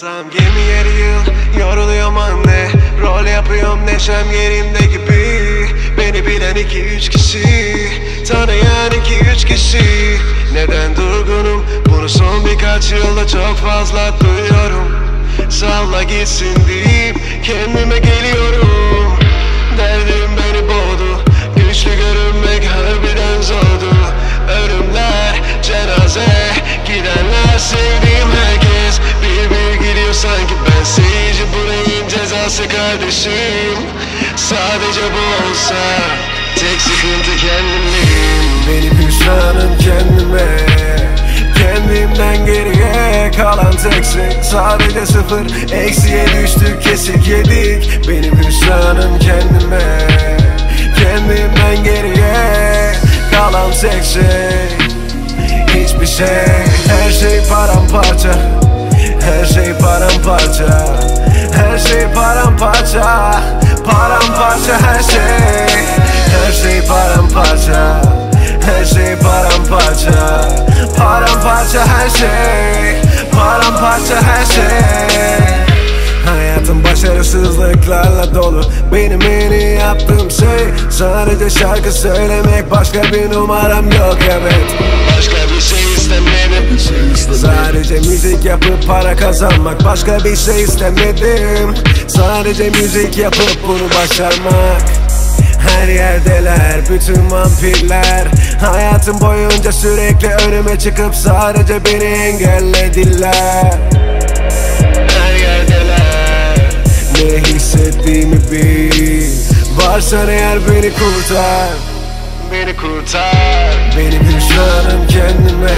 Tam 27 yıl yoruluyorum anne. Rol yapıyorum neşem yerimde gibi. Beni bilen iki üç kişi. Tanıyan iki üç kişi. Neden durgunum? Bunu son birkaç yılda çok fazla duyuyorum. Salla gitsin deyip kendime geliyorum. Derdim Cezası kardeşim? Sadece bu olsa Tek sıkıntı kendimim Benim hüsranım kendime Kendimden geriye kalan tek şey. Sadece sıfır eksiye düştük kesik yedik. Benim hüsranım kendime Kendimden geriye kalan tek şey. Hiçbir şey. Her şey paramparça Her şey paramparça Her şey paramparça Paramparça her şey. Her şey paramparça Her şey paramparça. Paramparça her şey Paramparça her şey. Hayatım başarısızlıklarla dolu. Benim en iyi yaptığım şey Sadece şarkı söylemek. Başka bir numaram yok evet. Başka bir şey istemedim Sadece müzik yapıp para kazanmak. Başka bir şey istemedim. Sadece müzik yapıp bunu başarmak. Her yerdeler bütün vampirler. Hayatım boyunca sürekli önüme çıkıp sadece beni engellediler. Her yerdeler. Ne hissettiğimi bil. Varsan eğer beni kurtar. Beni kurtar. Benim hüsranım kendime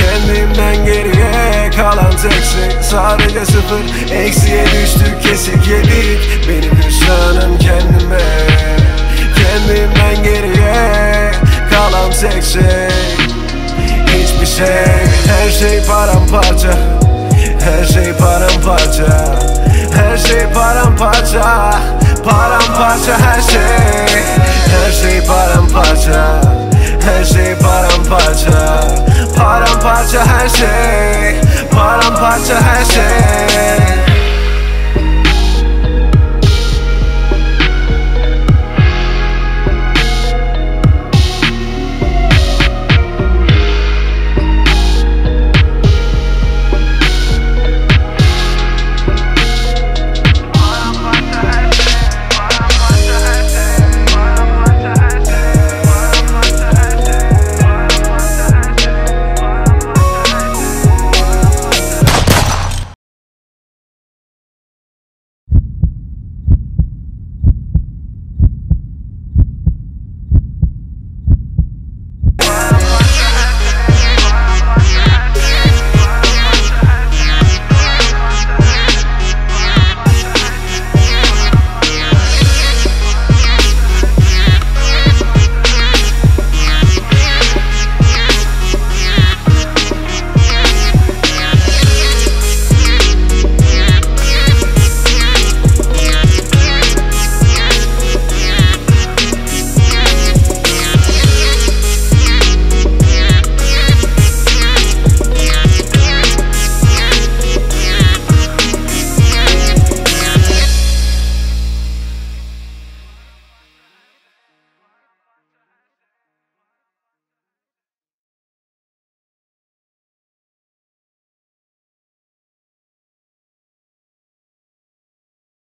Kendimden geriye kalan tek şey Sadece sıfır. Eksiye düştük kesik yedik. Benim hüsranım kendime. Kendimden geriye kalan tek şey Hiçbir şey. Her şey paramparça. Her şey paramparça. Her şey paramparça. Paramparça her şey. Her şey paramparça. Her şey paramparça paramparça her şey. Paramparça her şey.